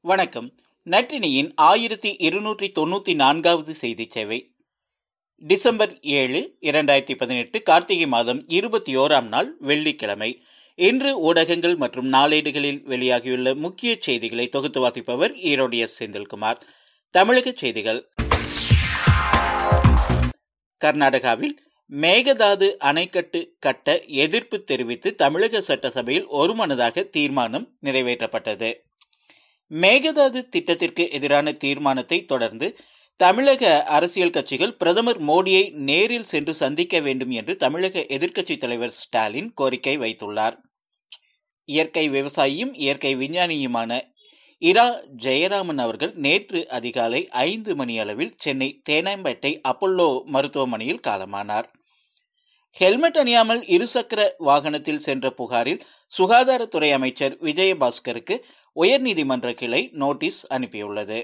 வணக்கம். நற்றினியின் ஆயிரத்தி இருநூற்றி தொண்ணூற்றி நான்காவது செய்தி சேவை. டிசம்பர் ஏழு இரண்டாயிரத்தி பதினெட்டு கார்த்திகை மாதம் இருபத்தி ஓராம் நாள் வெள்ளிக்கிழமை. இன்று ஊடகங்கள் மற்றும் நாளேடுகளில் வெளியாகியுள்ள முக்கிய செய்திகளை தொகுத்து வாசிப்பவர் ஈரோடு எஸ். செந்தில்குமார். தமிழக செய்திகள். கர்நாடகாவில் மேகதாது அணைக்கட்டு கட்ட எதிர்ப்பு தெரிவித்து தமிழக சட்டசபையில் ஒருமனதாக தீர்மானம் நிறைவேற்றப்பட்டது. மேகதாது திட்டத்திற்கு எதிரான தீர்மானத்தை தொடர்ந்து தமிழக அரசியல் கட்சிகள் பிரதமர் மோடியை நேரில் சென்று சந்திக்க வேண்டும் என்று தமிழக எதிர்க்கட்சித் தலைவர் ஸ்டாலின் கோரிக்கை வைத்துள்ளார். இயற்கை விவசாயியும் இயற்கை விஞ்ஞானியுமான இரா ஜெயராமன் அவர்கள் நேற்று அதிகாலை ஐந்து மணி அளவில் சென்னை தேனாம்பேட்டை அப்பல்லோ மருத்துவமனையில் காலமானார். ஹெல்மெட் அணியாமல் இருசக்கர வாகனத்தில் சென்ற புகாரில் சுகாதாரத்துறை அமைச்சர் விஜயபாஸ்கருக்கு உயர்நீதிமன்ற கிளை நோட்டீஸ் அனுப்பியுள்ளது.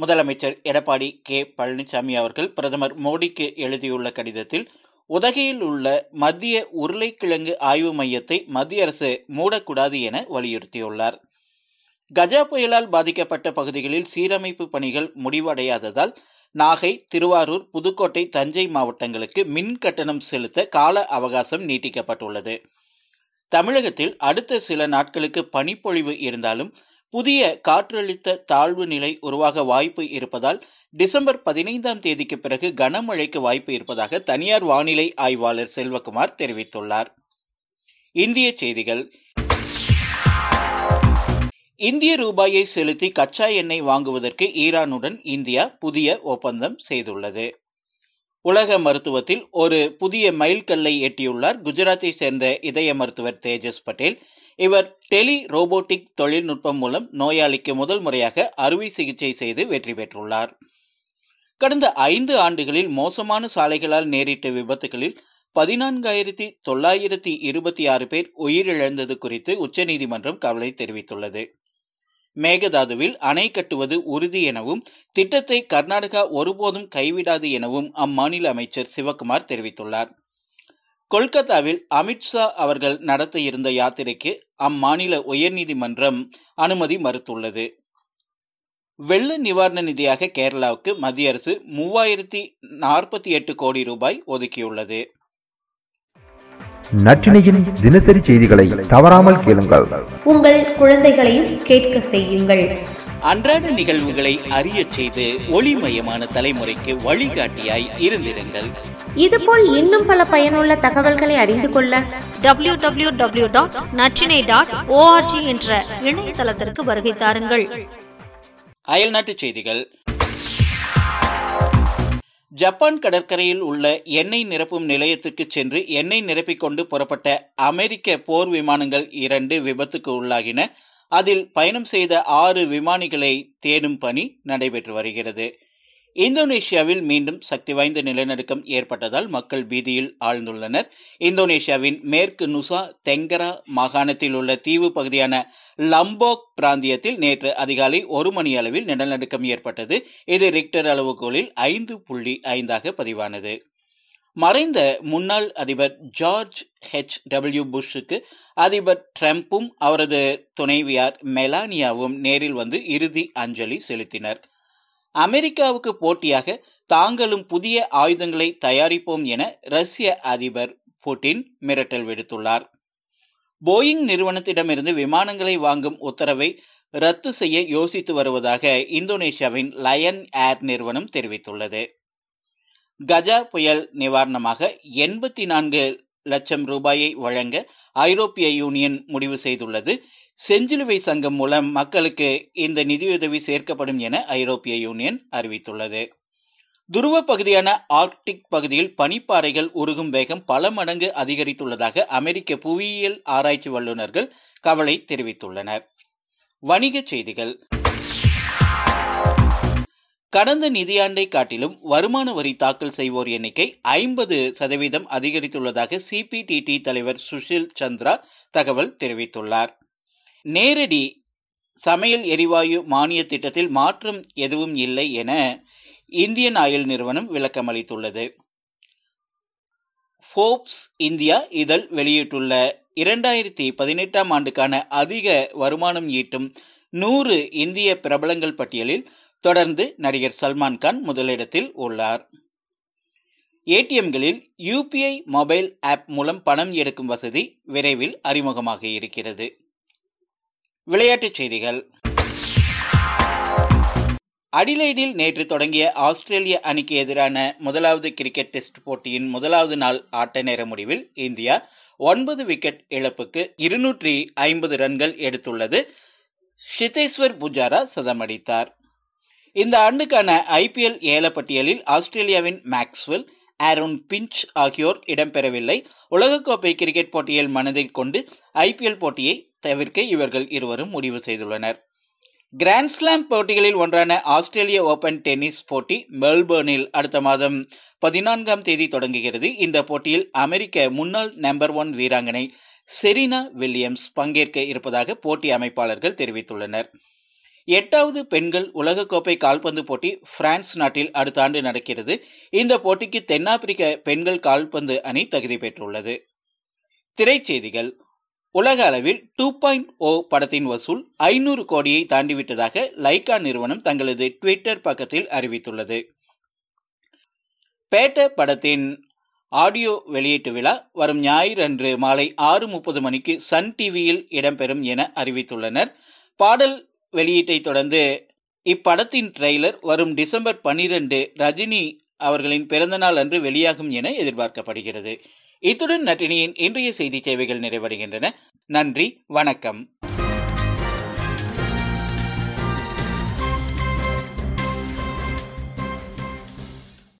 முதலமைச்சர் எடப்பாடி கே. பழனிசாமி அவர்கள் பிரதமர் மோடிக்கு எழுதியுள்ள கடிதத்தில் உதகையில் உள்ள மத்திய உருளைக்கிழங்கு ஆய்வு மையத்தை மத்திய அரசு மூடக்கூடாது என வலியுறுத்தியுள்ளார். கஜா புயலால் பாதிக்கப்பட்ட பகுதிகளில் சீரமைப்பு பணிகள் முடிவடையாததால் நாகை திருவாரூர் புதுக்கோட்டை தஞ்சை மாவட்டங்களுக்கு மின் கட்டணம் செலுத்த கால அவகாசம் நீட்டிக்கப்பட்டுள்ளது. தமிழகத்தில் அடுத்த சில நாட்களுக்கு பனிப்பொழிவு இருந்தாலும் புதிய காற்றழுத்த தாழ்வு நிலை உருவாக வாய்ப்பு இருப்பதால் டிசம்பர் பதினைந்தாம் தேதிக்கு பிறகு கனமழைக்கு வாய்ப்பு இருப்பதாக தனியார் வானிலை ஆய்வாளர் செல்வகுமார் தெரிவித்துள்ளார். இந்திய செய்திகள். இந்திய ரூபாயை செலுத்தி கச்சா எண்ணெய் வாங்குவதற்கு ஈரானுடன் இந்தியா புதிய ஒப்பந்தம் செய்துள்ளது. உலக மருத்துவத்தில் ஒரு புதிய மைல்கல்லை எட்டியுள்ளார். குஜராத்தை சேர்ந்த இதய மருத்துவர் தேஜஸ் பட்டேல். இவர் டெலி ரோபோட்டிக் தொழில்நுட்பம் மூலம் நோயாளிக்கு முதல் முறையாக அறுவை சிகிச்சை செய்து வெற்றி பெற்றுள்ளார். கடந்த ஐந்து ஆண்டுகளில் மோசமான சாலைகளால் நேரிட்ட விபத்துகளில் பதினான்காயிரத்தி தொள்ளாயிரத்தி இருபத்தி ஆறு பேர் உயிரிழந்தது குறித்து உச்சநீதிமன்றம் கவலை தெரிவித்துள்ளது. மேகதாதுவில் அணை கட்டுவது உறுதி எனவும் திட்டத்தை கர்நாடகா ஒருபோதும் கைவிடாது எனவும் அம்மாநில அமைச்சர் சிவகுமார் தெரிவித்துள்ளார். கொல்கத்தாவில் அமித்ஷா அவர்கள் நடத்த இருந்த யாத்திரைக்கு அம்மாநில உயர்நீதிமன்றம் அனுமதி மறுத்துள்ளது. வெள்ள நிவாரண நிதியாக கேரளாவுக்கு மத்திய அரசு மூவாயிரத்தி நாற்பத்தி எட்டு கோடி ரூபாய் ஒதுக்கியுள்ளது. நற்றினையின் தினசரி செய்திகளை தவறாமல் கேளுங்கள். உங்கள் குழந்தைகளையும் கேட்க செய்யுங்கள். அன்றாட நிகழ்வுகளை அறியச் செய்து ஒளிமயமான தலைமுறைக்கு வழிகாட்டியாய் இருந்திருங்கள் இதுபோல் இன்னும் பல பயனுள்ள தகவல்களை அறிந்து கொள்ள W W W dot Natrinai dot ORG என்ற இணையதளத்திற்கு வருகை தாருங்கள். அயல்நாட்டு செய்திகள். ஜப்பான் கடற்கரையில் உள்ள எண்ணெய் நிரப்பும் நிலையத்துக்கு சென்று எண்ணெய் நிரப்பிக் கொண்டு புறப்பட்ட அமெரிக்க போர் விமானங்கள் இரண்டு விபத்துக்கு உள்ளாகின. அதில் பயணம் செய்த ஆறு விமானிகளை தேடும் பணி நடைபெற்று வருகிறது. இந்தோனேஷியாவில் மீண்டும் சக்தி வாய்ந்த நிலநடுக்கம் ஏற்பட்டதால் மக்கள் பீதியில் ஆழ்ந்துள்ளனர். இந்தோனேஷியாவின் மேற்கு நுசா தெங்கரா மாகாணத்தில் உள்ள தீவு பகுதியான லம்போக் பிராந்தியத்தில் நேற்று அதிகாலை ஒரு மணி அளவில் நிலநடுக்கம் ஏற்பட்டது. இது ரிக்டர் அளவுகோலில் ஐந்து புள்ளி ஐந்தாக பதிவானது. மறைந்த முன்னாள் அதிபர் ஜார்ஜ் ஹெச். டபிள்யூ. புஷ்ஷுக்கு அதிபர் ட்ரம்ப்பும் அவரது துணைவியார் மெலானியாவும் நேரில் வந்து இறுதி அஞ்சலி செலுத்தினர். அமெரிக்காவுக்கு போட்டியாக தாங்களும் புதிய ஆயுதங்களை தயாரிப்போம் என ரஷ்ய அதிபர் புட்டின் மிரட்டல் விடுத்துள்ளார். போயிங் நிறுவனத்திடமிருந்து விமானங்களை வாங்கும் உத்தரவை ரத்து செய்ய யோசித்து வருவதாக இந்தோனேஷியாவின் லயன் ஏர் நிறுவனம் தெரிவித்துள்ளது. கஜா புயல் நிவாரணமாக எண்பத்தி நான்கு லட்சம் ரூபாயை வழங்க ஐரோப்பிய யூனியன் முடிவு செய்துள்ளது. செஞ்சிலுவை சங்கம் மூலம் மக்களுக்கு இந்த நிதியுதவி சேர்க்கப்படும் என ஐரோப்பிய யூனியன் அறிவித்துள்ளது. துருவ பகுதியான ஆர்க்டிக் பகுதியில் பனிப்பாறைகள் உருகும் வேகம் பல மடங்கு அதிகரித்துள்ளதாக அமெரிக்க புவியியல் ஆராய்ச்சி வல்லுநர்கள் கவலை தெரிவித்துள்ளனர். வணிகச் செய்திகள். கடந்த நிதியாண்டை காட்டிலும் வருமான வரி தாக்கல் செய்வோர் எண்ணிக்கை ஐம்பது சதவீதம் அதிகரித்துள்ளதாக சிபிடிடி தலைவர் சுஷில் சந்திரா தகவல் தெரிவித்துள்ளார். நேரடி சமையல் எரிவாயு மானிய திட்டத்தில் மாற்றம் எதுவும் இல்லை என இந்தியன் ஆயில் நிறுவனம் விளக்கம் அளித்துள்ளது. ஃபோப்ஸ் இந்தியா இதழ் வெளியிட்டுள்ள இரண்டாயிரத்தி பதினெட்டாம் ஆண்டுக்கான அதிக வருமானம் ஈட்டும் நூறு இந்திய பிரபலங்கள் பட்டியலில் தொடர்ந்து நடிகர் சல்மான் கான் முதலிடத்தில் உள்ளார். ஏடிஎம்களில் யூபிஐ மொபைல் ஆப் மூலம் பணம் எடுக்கும் வசதி விரைவில் அறிமுகமாக இருக்கிறது. விளையாட்டுச் செய்திகள். அடிலைடில் நேற்று தொடங்கிய ஆஸ்திரேலிய அணிக்கு எதிரான முதலாவது கிரிக்கெட் டெஸ்ட் போட்டியின் முதலாவது நாள் ஆட்ட நேர முடிவில் இந்தியா ஒன்பது விக்கெட் இழப்புக்கு இருநூற்றி ஐம்பது ரன்கள் எடுத்துள்ளது. ஷிதேஸ்வர் புஜாரா சதமடித்தார். இந்த ஆண்டுக்கான ஐபிஎல் ஏல பட்டியலில் ஆஸ்திரேலியாவின் மேக்ஸ்வெல் ஆரோன் பிஞ்ச் ஆகியோர் இடம்பெறவில்லை. உலகக்கோப்பை கிரிக்கெட் போட்டியில் மனதில் கொண்டு ஐபிஎல் போட்டியை தவிர்க்க இவர்கள் இருவரும் முடிவு செய்துள்ளனர். கிராண்ட்ஸ்லாம் போட்டிகளில் ஒன்றான ஆஸ்திரேலிய ஓபன் டென்னிஸ் போட்டி மெல்பர்னில் அடுத்த மாதம் பதினான்காம் தேதி தொடங்குகிறது. இந்த போட்டியில் அமெரிக்க முன்னாள் நம்பர் ஒன் வீராங்கனை செரீனா வில்லியம்ஸ் பங்கேற்க இருப்பதாக போட்டி அமைப்பாளர்கள் தெரிவித்துள்ளனர். எட்டாவது பெண்கள் உலகக்கோப்பை கால்பந்து போட்டி பிரான்ஸ் நாட்டில் அடுத்த ஆண்டு நடக்கிறது. இந்த போட்டிக்கு தென்னாப்பிரிக்க பெண்கள் கால்பந்து அணி தகுதி பெற்றுள்ளது. திரைச்செய்திகள். உலக அளவில் டூ பாயிண்ட் ஓ படத்தின் வசூல் ஐநூறு கோடியை தாண்டிவிட்டதாக லைகா நிறுவனம் தங்களது ட்விட்டர் பக்கத்தில் அறிவித்துள்ளது. பேட்ட படத்தின் ஆடியோ வெளியீட்டு விழா வரும் ஞாயிறு அன்று மாலை ஆறு முப்பது மணிக்கு சன் டிவியில் இடம்பெறும் என அறிவித்துள்ளனர். பாடல் வெளியீட்டை தொடர்ந்து இப்படத்தின் ட்ரெய்லர் வரும் டிசம்பர் பனிரெண்டு ரஜினி அவர்களின் பிறந்தநாள் அன்று வெளியாகும் என எதிர்பார்க்கப்படுகிறது. இத்துடன் நட்டினியின் இன்றைய செய்தி சேவைகள் நிறைவடைகின்றன. நன்றி வணக்கம்.